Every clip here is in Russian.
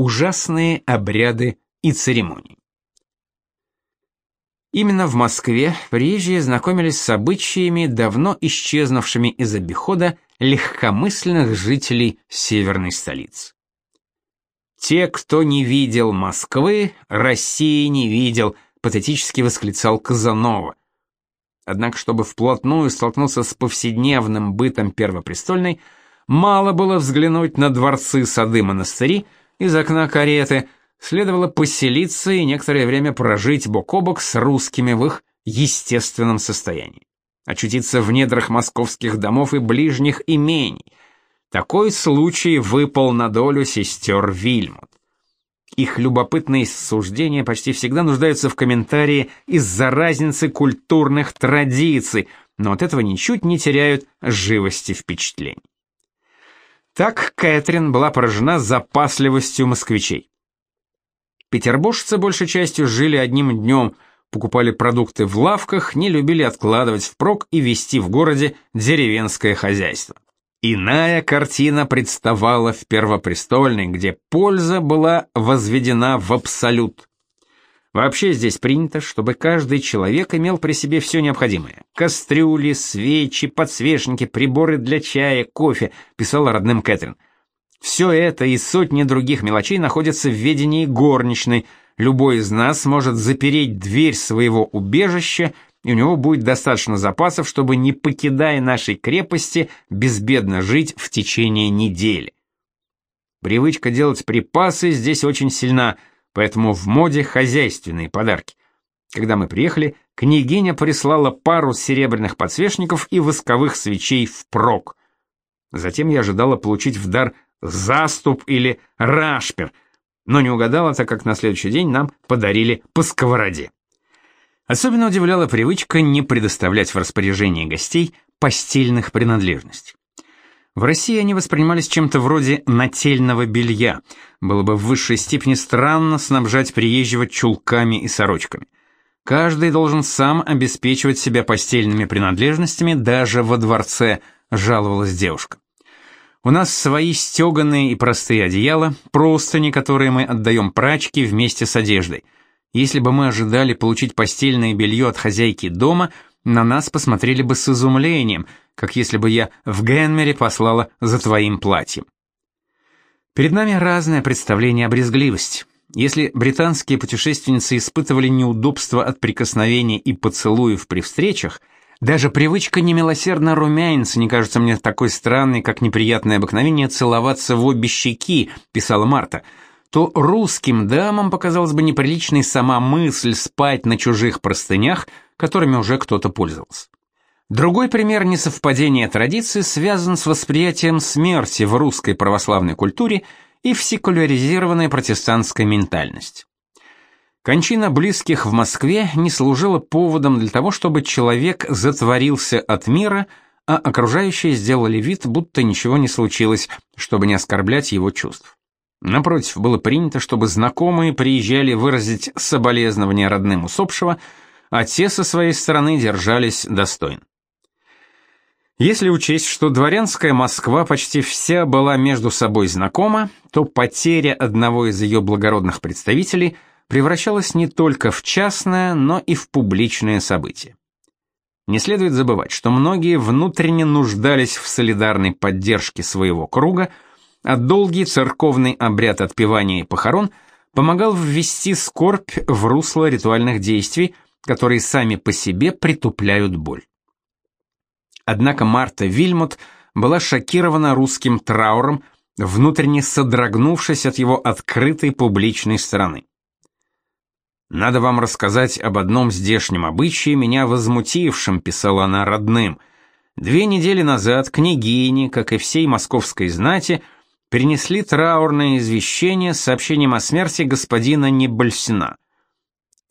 Ужасные обряды и церемонии. Именно в Москве приезжие знакомились с обычаями, давно исчезнувшими из обихода легкомысленных жителей северной столицы. Те, кто не видел Москвы, России не видел, патетически восклицал Казанова. Однако, чтобы вплотную столкнуться с повседневным бытом первопрестольной, мало было взглянуть на дворцы, сады, монастыри из окна кареты, следовало поселиться и некоторое время прожить бок о бок с русскими в их естественном состоянии. Очутиться в недрах московских домов и ближних имений, такой случай выпал на долю сестер Вильмут. Их любопытные суждения почти всегда нуждаются в комментарии из-за разницы культурных традиций, но от этого ничуть не теряют живости впечатлений. Так Кэтрин была поражена запасливостью москвичей. Петербуржцы большей частью жили одним днем, покупали продукты в лавках, не любили откладывать впрок и вести в городе деревенское хозяйство. Иная картина представала в Первопрестольной, где польза была возведена в абсолют. Вообще здесь принято, чтобы каждый человек имел при себе все необходимое. Кастрюли, свечи, подсвечники, приборы для чая, кофе, писала родным Кэтрин. Все это и сотни других мелочей находятся в ведении горничной. Любой из нас может запереть дверь своего убежища и у него будет достаточно запасов, чтобы, не покидая нашей крепости, безбедно жить в течение недели. Привычка делать припасы здесь очень сильна, поэтому в моде хозяйственные подарки. Когда мы приехали, княгиня прислала пару серебряных подсвечников и восковых свечей впрок. Затем я ожидала получить в дар заступ или рашпер, но не угадала, так как на следующий день нам подарили по сковороде. Особенно удивляла привычка не предоставлять в распоряжение гостей постельных принадлежностей. В России они воспринимались чем-то вроде нательного белья. Было бы в высшей степени странно снабжать приезжего чулками и сорочками. Каждый должен сам обеспечивать себя постельными принадлежностями даже во дворце, жаловалась девушка. У нас свои стеганые и простые одеяла, простыни, которые мы отдаем прачке вместе с одеждой – если бы мы ожидали получить постельное белье от хозяйки дома, на нас посмотрели бы с изумлением, как если бы я в Генмере послала за твоим платьем. Перед нами разное представление о брезгливости. Если британские путешественницы испытывали неудобства от прикосновений и поцелуев при встречах, даже привычка немилосердно румяниться не кажется мне такой странной, как неприятное обыкновение целоваться в обе щеки, писала Марта – то русским дамам показалась бы неприличной сама мысль спать на чужих простынях, которыми уже кто-то пользовался. Другой пример несовпадения традиций связан с восприятием смерти в русской православной культуре и в секуляризированной протестантской ментальности. Кончина близких в Москве не служила поводом для того, чтобы человек затворился от мира, а окружающие сделали вид, будто ничего не случилось, чтобы не оскорблять его чувств. Напротив, было принято, чтобы знакомые приезжали выразить соболезнования родным усопшего, а те со своей стороны держались достойно. Если учесть, что дворянская Москва почти вся была между собой знакома, то потеря одного из ее благородных представителей превращалась не только в частное, но и в публичное событие. Не следует забывать, что многие внутренне нуждались в солидарной поддержке своего круга – а долгий церковный обряд отпевания и похорон помогал ввести скорбь в русло ритуальных действий, которые сами по себе притупляют боль. Однако Марта Вильмут была шокирована русским трауром, внутренне содрогнувшись от его открытой публичной стороны. «Надо вам рассказать об одном здешнем обычае, меня возмутившем», — писала она родным. «Две недели назад княгини, как и всей московской знати, — перенесли траурное извещение с сообщением о смерти господина Небольсина.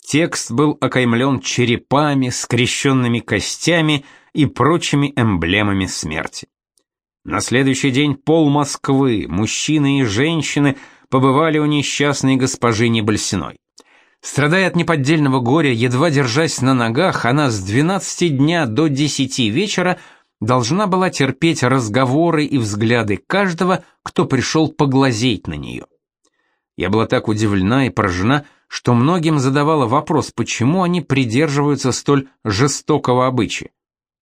Текст был окаймлен черепами, скрещенными костями и прочими эмблемами смерти. На следующий день пол Москвы, мужчины и женщины, побывали у несчастной госпожи Небольсиной. Страдая от неподдельного горя, едва держась на ногах, она с 12 дня до 10 вечера должна была терпеть разговоры и взгляды каждого, кто пришел поглазеть на нее. Я была так удивлена и поражена, что многим задавала вопрос, почему они придерживаются столь жестокого обычая.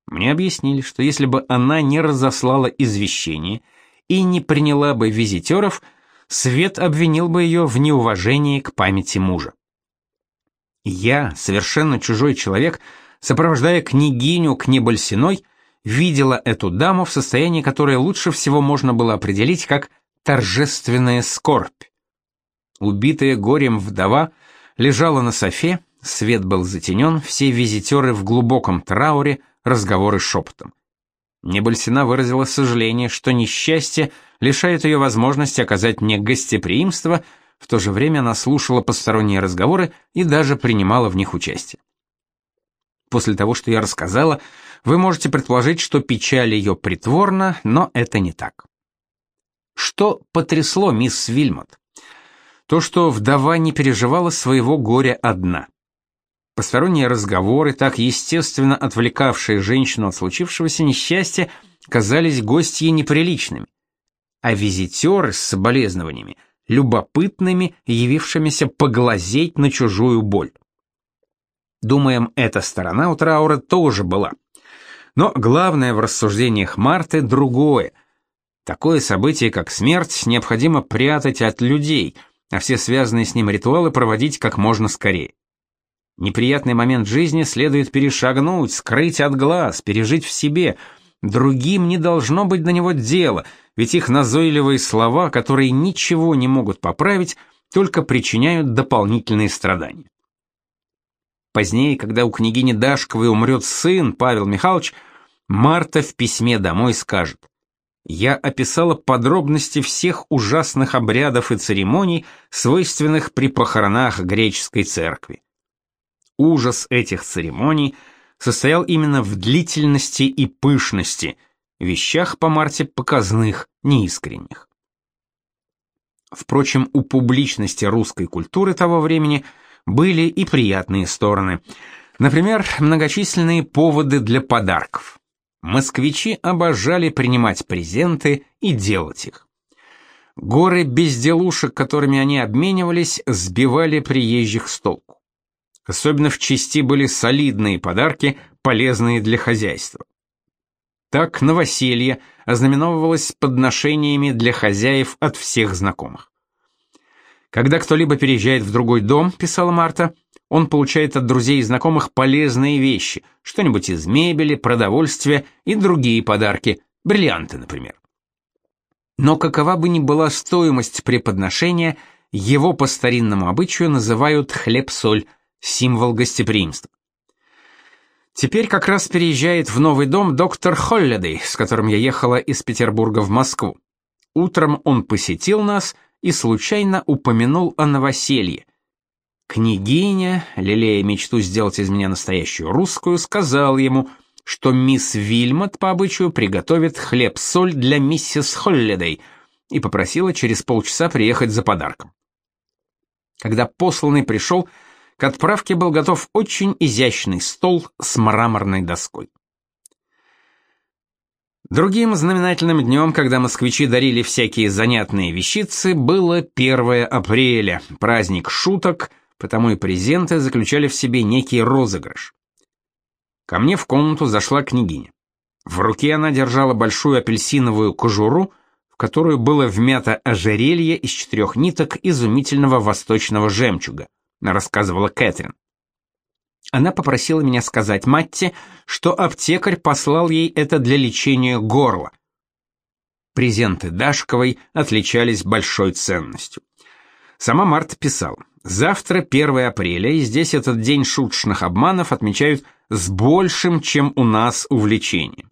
Мне объяснили, что если бы она не разослала извещение и не приняла бы визитеров, Свет обвинил бы ее в неуважении к памяти мужа. Я, совершенно чужой человек, сопровождая княгиню к Небольсиной, видела эту даму в состоянии, которое лучше всего можно было определить как торжественная скорбь. Убитая горем вдова лежала на софе, свет был затенен, все визитеры в глубоком трауре, разговоры шепотом. Небольсина выразила сожаление, что несчастье лишает ее возможности оказать мне гостеприимство, в то же время она слушала посторонние разговоры и даже принимала в них участие. После того, что я рассказала, вы можете предположить, что печаль ее притворна, но это не так. Что потрясло мисс Вильмот? То, что вдова не переживала своего горя одна. Посторонние разговоры, так естественно отвлекавшие женщину от случившегося несчастья, казались гостье неприличными, а визитеры с соболезнованиями — любопытными, явившимися поглазеть на чужую боль. Думаем, эта сторона у траура тоже была. Но главное в рассуждениях Марты другое. Такое событие, как смерть, необходимо прятать от людей, а все связанные с ним ритуалы проводить как можно скорее. Неприятный момент жизни следует перешагнуть, скрыть от глаз, пережить в себе. Другим не должно быть до него дела, ведь их назойливые слова, которые ничего не могут поправить, только причиняют дополнительные страдания. Позднее, когда у княгини Дашковой умрет сын Павел Михайлович, Марта в письме домой скажет: "Я описала подробности всех ужасных обрядов и церемоний, свойственных при похоронах греческой церкви. Ужас этих церемоний состоял именно в длительности и пышности, вещах по Марте показных, неискренних. Впрочем, у публичности русской культуры того времени – были и приятные стороны. Например, многочисленные поводы для подарков. Москвичи обожали принимать презенты и делать их. Горы безделушек, которыми они обменивались, сбивали приезжих с толку. Особенно в части были солидные подарки, полезные для хозяйства. Так новоселье ознаменовывалось подношениями для хозяев от всех знакомых. Когда кто-либо переезжает в другой дом, писала Марта, он получает от друзей и знакомых полезные вещи, что-нибудь из мебели, продовольствия и другие подарки, бриллианты, например. Но какова бы ни была стоимость преподношения, его по старинному обычаю называют хлеб-соль, символ гостеприимства. Теперь как раз переезжает в новый дом доктор Холлидей, с которым я ехала из Петербурга в Москву. Утром он посетил нас и случайно упомянул о новоселье. Княгиня, лелея мечту сделать из меня настоящую русскую, сказал ему, что мисс Вильмот по обычаю приготовит хлеб-соль для миссис Холлидей и попросила через полчаса приехать за подарком. Когда посланный пришел, к отправке был готов очень изящный стол с мраморной доской. Другим знаменательным днем, когда москвичи дарили всякие занятные вещицы, было 1 апреля, праздник шуток, потому и презенты заключали в себе некий розыгрыш. Ко мне в комнату зашла княгиня. В руке она держала большую апельсиновую кожуру, в которую было вмято ожерелье из четырех ниток изумительного восточного жемчуга, рассказывала Кэтрин. Она попросила меня сказать Матте, что аптекарь послал ей это для лечения горла. Презенты Дашковой отличались большой ценностью. Сама Марта писала: "Завтра 1 апреля, и здесь этот день шуточных обманов отмечают с большим, чем у нас увлечением.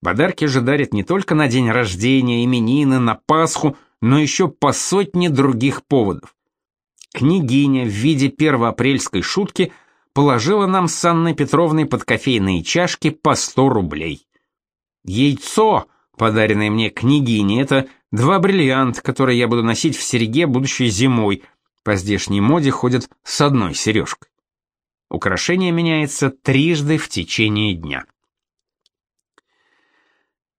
Подарки же дарят не только на день рождения, именины, на Пасху, но еще по сотне других поводов. Княгиня в виде первоапрельской шутки – положила нам с Анной Петровной под кофейные чашки по 100 рублей. Яйцо, подаренное мне княгиней, это два бриллианта, которые я буду носить в серьге будущей зимой. По здешней моде ходят с одной сережкой. Украшение меняется трижды в течение дня.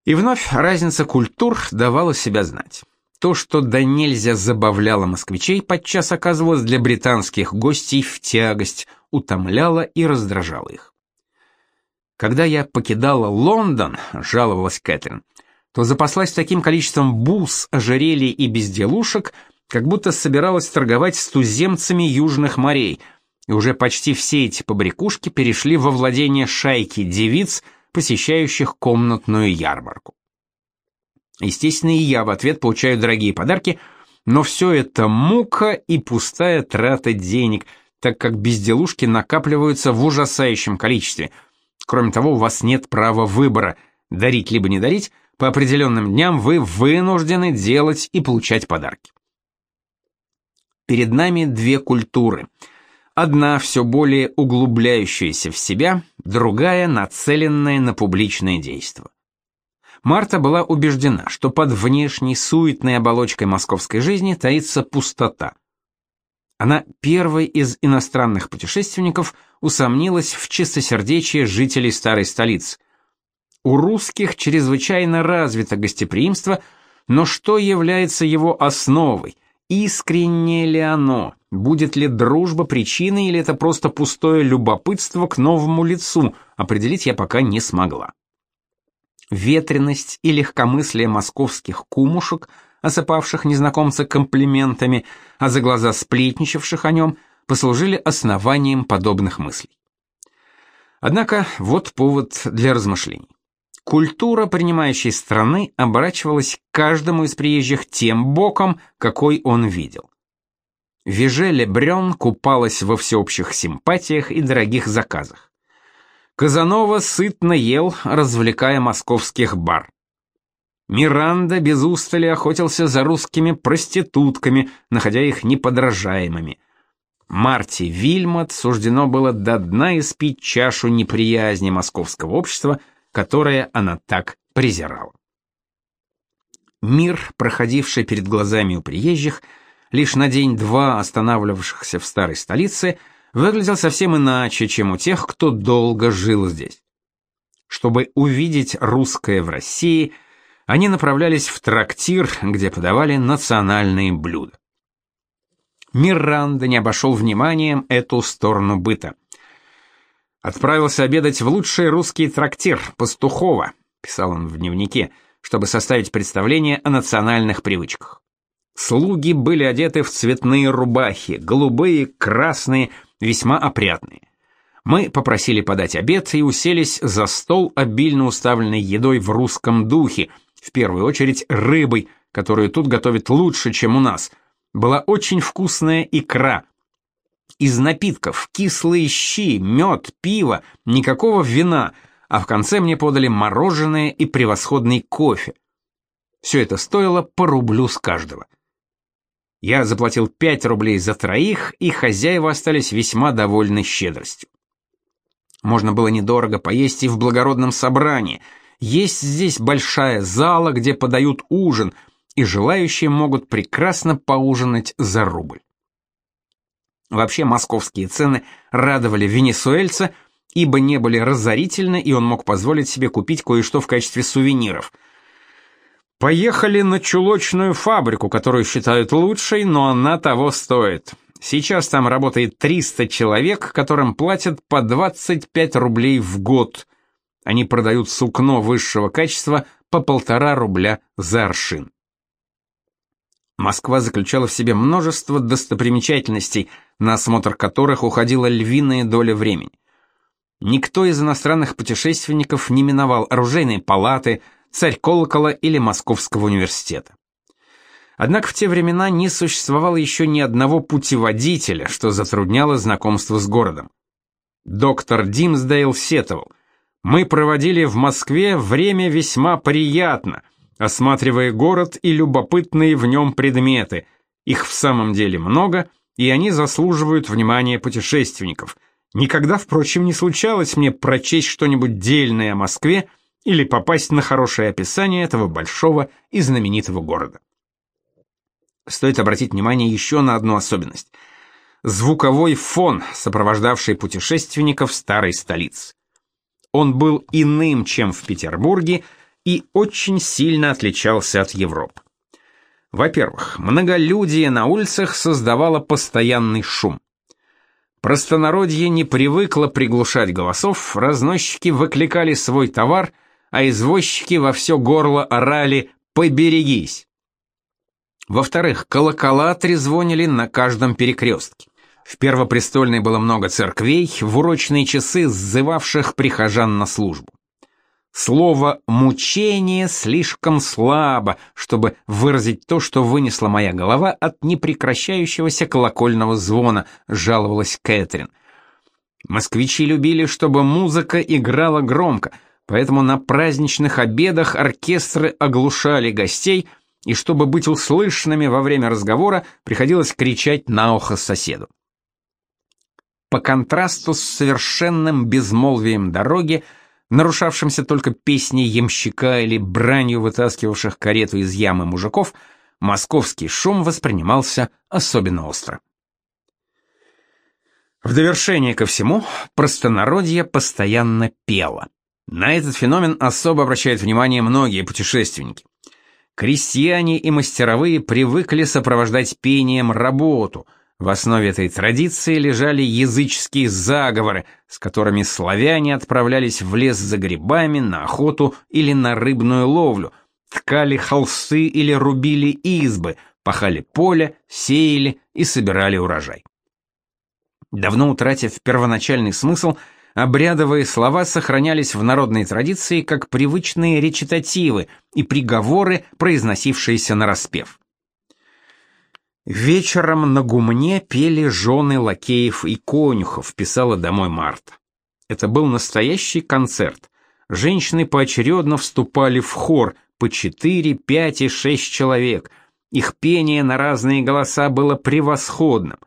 И вновь разница культур давала себя знать. То, что до нельзя забавляло москвичей, подчас оказывалось для британских гостей в тягость, утомляло и раздражало их. Когда я покидала Лондон, жаловалась Кэтрин, то запаслась таким количеством бус, ожерелий и безделушек, как будто собиралась торговать с туземцами южных морей, и уже почти все эти побрякушки перешли во владение шайки девиц, посещающих комнатную ярмарку. Естественно, и я в ответ получаю дорогие подарки, но все это мука и пустая трата денег, так как безделушки накапливаются в ужасающем количестве. Кроме того, у вас нет права выбора, дарить либо не дарить, по определенным дням вы вынуждены делать и получать подарки. Перед нами две культуры. Одна все более углубляющаяся в себя, другая нацеленная на публичное действие. Марта была убеждена, что под внешней суетной оболочкой московской жизни таится пустота. Она первой из иностранных путешественников усомнилась в чистосердечии жителей старой столицы. У русских чрезвычайно развито гостеприимство, но что является его основой? Искреннее ли оно? Будет ли дружба причиной или это просто пустое любопытство к новому лицу? Определить я пока не смогла ветренность и легкомыслие московских кумушек, осыпавших незнакомца комплиментами, а за глаза сплетничавших о нем, послужили основанием подобных мыслей. Однако вот повод для размышлений. Культура принимающей страны оборачивалась каждому из приезжих тем боком, какой он видел. Вежеле Брён купалась во всеобщих симпатиях и дорогих заказах. Казанова сытно ел, развлекая московских бар. Миранда без устали охотился за русскими проститутками, находя их неподражаемыми. Марти Вильмот суждено было до дна испить чашу неприязни московского общества, которое она так презирала. Мир, проходивший перед глазами у приезжих, лишь на день-два останавливавшихся в старой столице, выглядел совсем иначе, чем у тех, кто долго жил здесь. Чтобы увидеть русское в России, они направлялись в трактир, где подавали национальные блюда. Миранда не обошел вниманием эту сторону быта. Отправился обедать в лучший русский трактир Пастухова, писал он в дневнике, чтобы составить представление о национальных привычках. Слуги были одеты в цветные рубахи, голубые, красные, весьма опрятные. Мы попросили подать обед и уселись за стол, обильно уставленный едой в русском духе, в первую очередь рыбой, которую тут готовят лучше, чем у нас. Была очень вкусная икра. Из напитков кислые щи, мед, пиво, никакого вина, а в конце мне подали мороженое и превосходный кофе. Все это стоило по рублю с каждого. Я заплатил 5 рублей за троих, и хозяева остались весьма довольны щедростью. Можно было недорого поесть и в благородном собрании. Есть здесь большая зала, где подают ужин, и желающие могут прекрасно поужинать за рубль. Вообще московские цены радовали венесуэльца, ибо не были разорительны, и он мог позволить себе купить кое-что в качестве сувениров – Поехали на чулочную фабрику, которую считают лучшей, но она того стоит. Сейчас там работает 300 человек, которым платят по 25 рублей в год. Они продают сукно высшего качества по полтора рубля за аршин. Москва заключала в себе множество достопримечательностей, на осмотр которых уходила львиная доля времени. Никто из иностранных путешественников не миновал оружейные палаты, царь колокола или Московского университета. Однако в те времена не существовало еще ни одного путеводителя, что затрудняло знакомство с городом. Доктор Димсдейл сетовал. «Мы проводили в Москве время весьма приятно, осматривая город и любопытные в нем предметы. Их в самом деле много, и они заслуживают внимания путешественников. Никогда, впрочем, не случалось мне прочесть что-нибудь дельное о Москве, или попасть на хорошее описание этого большого и знаменитого города. Стоит обратить внимание еще на одну особенность. Звуковой фон, сопровождавший путешественников старой столицы. Он был иным, чем в Петербурге, и очень сильно отличался от Европы. Во-первых, многолюдие на улицах создавало постоянный шум. Простонародье не привыкло приглушать голосов, разносчики выкликали свой товар, а извозчики во все горло орали «Поберегись!». Во-вторых, колокола трезвонили на каждом перекрестке. В Первопрестольной было много церквей, в урочные часы сзывавших прихожан на службу. Слово «мучение» слишком слабо, чтобы выразить то, что вынесла моя голова от непрекращающегося колокольного звона, жаловалась Кэтрин. Москвичи любили, чтобы музыка играла громко, поэтому на праздничных обедах оркестры оглушали гостей, и чтобы быть услышанными во время разговора, приходилось кричать на ухо соседу. По контрасту с совершенным безмолвием дороги, нарушавшимся только песней ямщика или бранью вытаскивавших карету из ямы мужиков, московский шум воспринимался особенно остро. В довершение ко всему, простонародье постоянно пело. На этот феномен особо обращают внимание многие путешественники. Крестьяне и мастеровые привыкли сопровождать пением работу – в основе этой традиции лежали языческие заговоры, с которыми славяне отправлялись в лес за грибами, на охоту или на рыбную ловлю, ткали холсты или рубили избы, пахали поле, сеяли и собирали урожай. Давно утратив первоначальный смысл, обрядовые слова сохранялись в народной традиции как привычные речитативы и приговоры, произносившиеся на распев. Вечером на гумне пели жены лакеев и конюхов, писала домой Марта. Это был настоящий концерт. Женщины поочередно вступали в хор, по четыре, пять и шесть человек. Их пение на разные голоса было превосходным.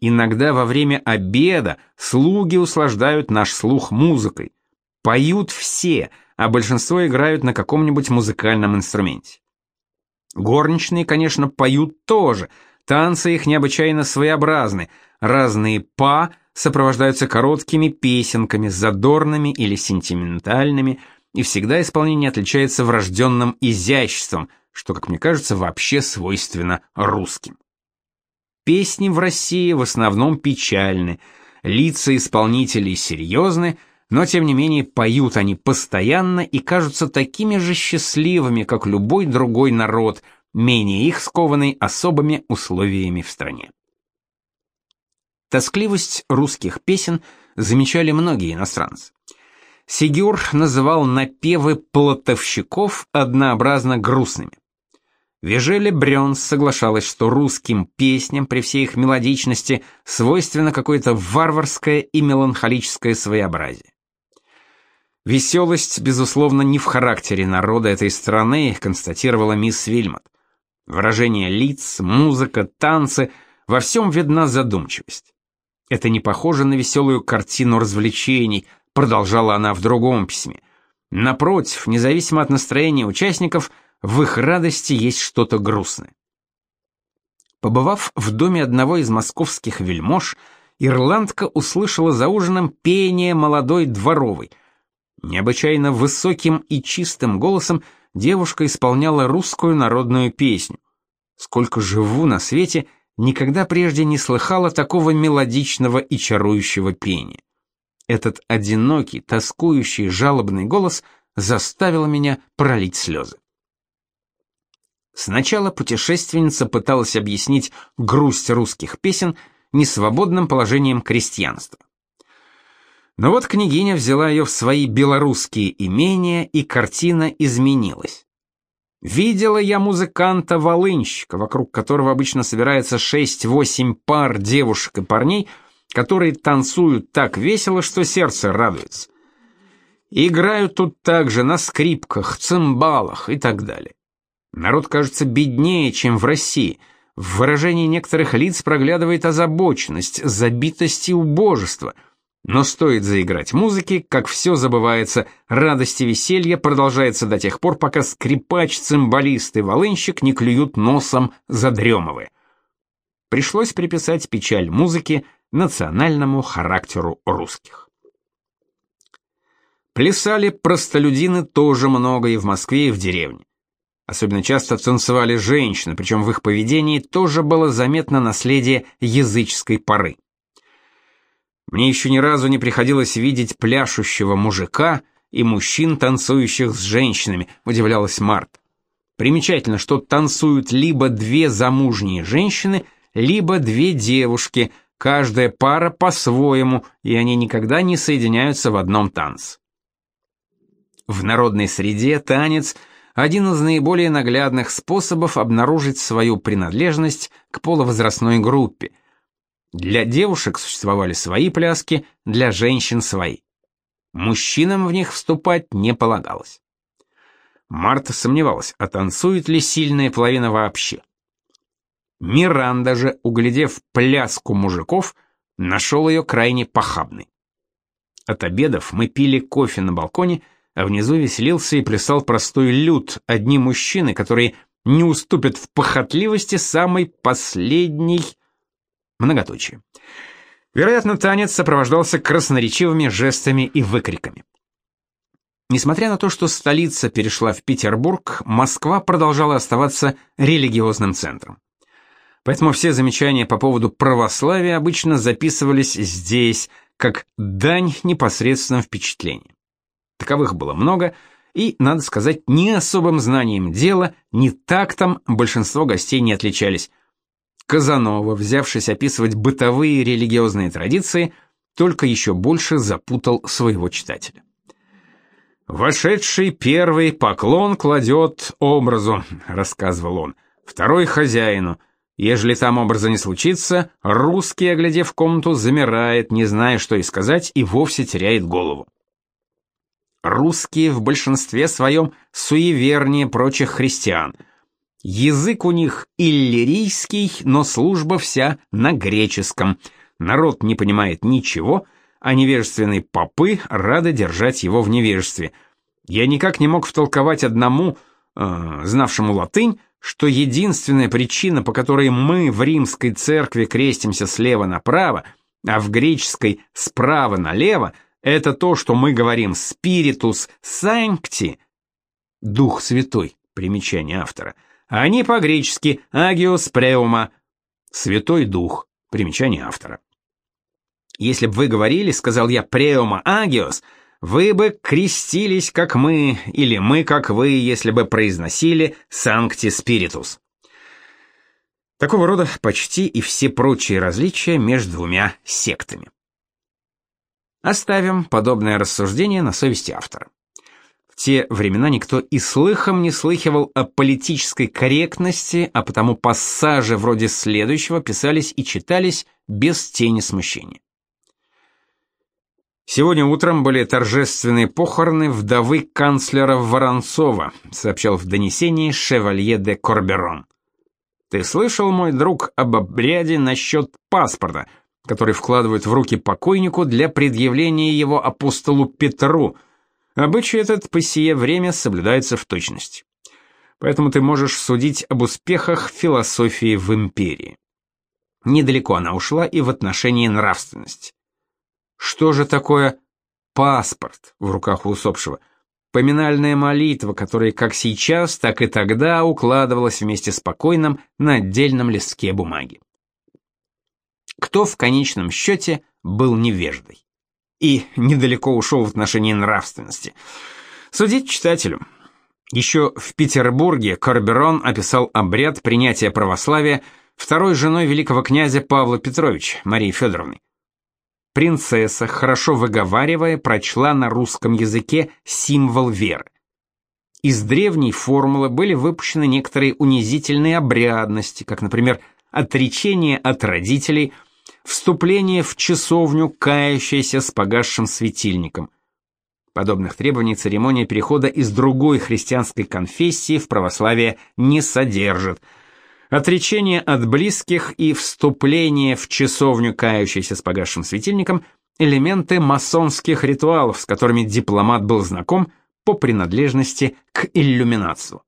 Иногда во время обеда слуги услаждают наш слух музыкой. Поют все, а большинство играют на каком-нибудь музыкальном инструменте. Горничные, конечно, поют тоже. Танцы их необычайно своеобразны. Разные па сопровождаются короткими песенками, задорными или сентиментальными, и всегда исполнение отличается врожденным изяществом, что, как мне кажется, вообще свойственно русским. Песни в России в основном печальны, лица исполнителей серьезны, но тем не менее поют они постоянно и кажутся такими же счастливыми, как любой другой народ, менее их скованный особыми условиями в стране. Тоскливость русских песен замечали многие иностранцы. Сигюр называл напевы плотовщиков однообразно грустными. Вежеле Брёнс соглашалась, что русским песням при всей их мелодичности свойственно какое-то варварское и меланхолическое своеобразие. Веселость, безусловно, не в характере народа этой страны, констатировала мисс Вильмот. Выражение лиц, музыка, танцы — во всем видна задумчивость. Это не похоже на веселую картину развлечений, продолжала она в другом письме. Напротив, независимо от настроения участников, в их радости есть что-то грустное. Побывав в доме одного из московских вельмож, ирландка услышала за ужином пение молодой дворовой — Необычайно высоким и чистым голосом девушка исполняла русскую народную песню. Сколько живу на свете, никогда прежде не слыхала такого мелодичного и чарующего пения. Этот одинокий, тоскующий, жалобный голос заставил меня пролить слезы. Сначала путешественница пыталась объяснить грусть русских песен несвободным положением крестьянства. Но вот княгиня взяла ее в свои белорусские имения, и картина изменилась. Видела я музыканта-волынщика, вокруг которого обычно собирается 6-8 пар девушек и парней, которые танцуют так весело, что сердце радуется. Играют тут также на скрипках, цимбалах и так далее. Народ кажется беднее, чем в России. В выражении некоторых лиц проглядывает озабоченность, забитость и убожество – но стоит заиграть музыки, как все забывается, радость и веселье продолжается до тех пор, пока скрипач, цимбалист и волынщик не клюют носом задремывая. Пришлось приписать печаль музыки национальному характеру русских. Плясали простолюдины тоже много и в Москве, и в деревне. Особенно часто танцевали женщины, причем в их поведении тоже было заметно наследие языческой поры. Мне еще ни разу не приходилось видеть пляшущего мужика и мужчин, танцующих с женщинами, удивлялась Март. Примечательно, что танцуют либо две замужние женщины, либо две девушки, каждая пара по-своему, и они никогда не соединяются в одном танце. В народной среде танец – один из наиболее наглядных способов обнаружить свою принадлежность к полувозрастной группе. Для девушек существовали свои пляски, для женщин свои. Мужчинам в них вступать не полагалось. Марта сомневалась, а танцует ли сильная половина вообще. Миранда же, углядев пляску мужиков, нашел ее крайне похабной. От обедов мы пили кофе на балконе, а внизу веселился и плясал простой люд, одни мужчины, которые не уступят в похотливости самой последней... Многоточие. Вероятно, танец сопровождался красноречивыми жестами и выкриками. Несмотря на то, что столица перешла в Петербург, Москва продолжала оставаться религиозным центром. Поэтому все замечания по поводу православия обычно записывались здесь, как дань непосредственным впечатлениям. Таковых было много, и, надо сказать, ни особым знанием дела, ни тактом большинство гостей не отличались. Казанова, взявшись описывать бытовые религиозные традиции, только еще больше запутал своего читателя. «Вошедший первый поклон кладет образу», — рассказывал он, — «второй — хозяину. Ежели там образа не случится, русский, оглядев комнату, замирает, не зная, что и сказать, и вовсе теряет голову. Русские в большинстве своем суевернее прочих христиан. Язык у них иллирийский, но служба вся на греческом. Народ не понимает ничего, а невежественные попы рады держать его в невежестве. Я никак не мог втолковать одному, э, знавшему латынь, что единственная причина, по которой мы в римской церкви крестимся слева направо, а в греческой справа налево – это то, что мы говорим «spiritus sancti» — «дух святой», примечание автора, не по-гречески «agios preuma» — «святой дух», примечание автора. Если бы вы говорили, сказал я, «preuma agios», вы бы крестились, как мы, или мы, как вы, если бы произносили «sancti spiritus». Такого рода почти и все прочие различия между двумя сектами. Оставим подобное рассуждение на совести автора. Те времена никто и слыхом не слыхивал о политической корректности, а потому пассажи вроде следующего писались и читались без тени смущения. Сегодня утром были торжественные похороны вдовы канцлера Воронцова, сообщал в донесении шевалье де Корберон. Ты слышал, мой друг, об обряде насчет паспорта, который вкладывают в руки покойнику для предъявления его апостолу Петру. Обычай этот по сие время соблюдается в точности. Поэтому ты можешь судить об успехах философии в империи. Недалеко она ушла и в отношении нравственности. Что же такое паспорт в руках у усопшего? Поминальная молитва, которая как сейчас, так и тогда укладывалась вместе с покойным на отдельном листке бумаги кто в конечном счете был невеждой. И недалеко ушел в отношении нравственности. Судить читателю. Еще в Петербурге Корберон описал обряд принятия православия второй женой великого князя Павла Петровича, Марии Федоровны. Принцесса, хорошо выговаривая, прочла на русском языке символ веры. Из древней формулы были выпущены некоторые унизительные обрядности, как, например, отречение от родителей – вступление в часовню, кающееся с погасшим светильником. Подобных требований церемония перехода из другой христианской конфессии в православие не содержит. Отречение от близких и вступление в часовню, кающейся с погасшим светильником – элементы масонских ритуалов, с которыми дипломат был знаком по принадлежности к иллюминацию.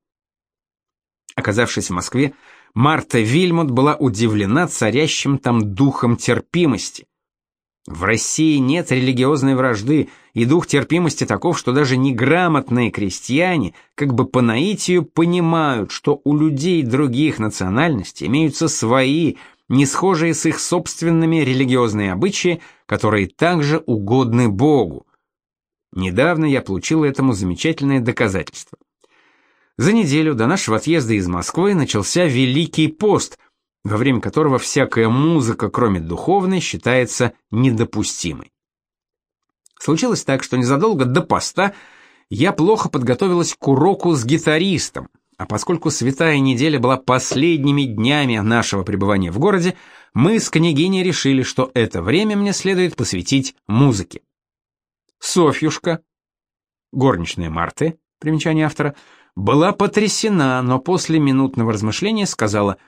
Оказавшись в Москве, Марта Вильмут была удивлена царящим там духом терпимости. В России нет религиозной вражды, и дух терпимости таков, что даже неграмотные крестьяне, как бы по наитию, понимают, что у людей других национальностей имеются свои, не схожие с их собственными религиозные обычаи, которые также угодны Богу. Недавно я получил этому замечательное доказательство. За неделю до нашего отъезда из Москвы начался Великий пост – во время которого всякая музыка, кроме духовной, считается недопустимой. Случилось так, что незадолго до поста я плохо подготовилась к уроку с гитаристом, а поскольку святая неделя была последними днями нашего пребывания в городе, мы с княгиней решили, что это время мне следует посвятить музыке. Софьюшка, горничная Марты, примечание автора, была потрясена, но после минутного размышления сказала –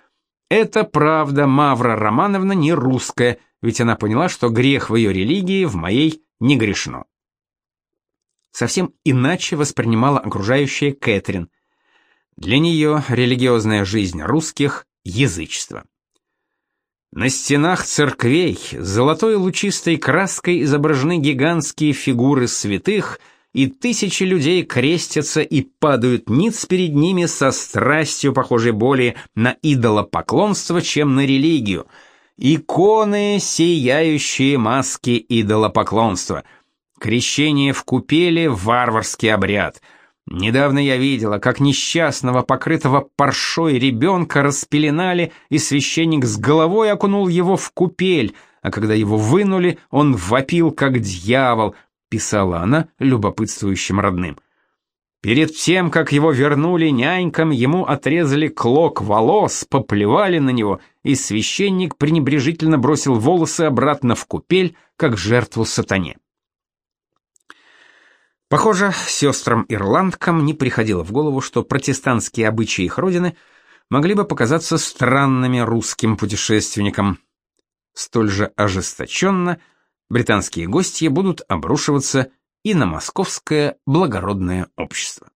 это правда, Мавра Романовна не русская, ведь она поняла, что грех в ее религии в моей не грешно. Совсем иначе воспринимала окружающая Кэтрин. Для нее религиозная жизнь русских – язычество. На стенах церквей золотой лучистой краской изображены гигантские фигуры святых – и тысячи людей крестятся и падают ниц перед ними со страстью, похожей более на идолопоклонство, чем на религию. Иконы, сияющие маски идолопоклонства. Крещение в купеле — варварский обряд. Недавно я видела, как несчастного, покрытого паршой ребенка распеленали, и священник с головой окунул его в купель, а когда его вынули, он вопил, как дьявол — писала она любопытствующим родным. Перед тем, как его вернули нянькам, ему отрезали клок волос, поплевали на него, и священник пренебрежительно бросил волосы обратно в купель, как жертву сатане. Похоже, сестрам-ирландкам не приходило в голову, что протестантские обычаи их родины могли бы показаться странными русским путешественникам. Столь же ожесточенно – британские гости будут обрушиваться и на московское благородное общество.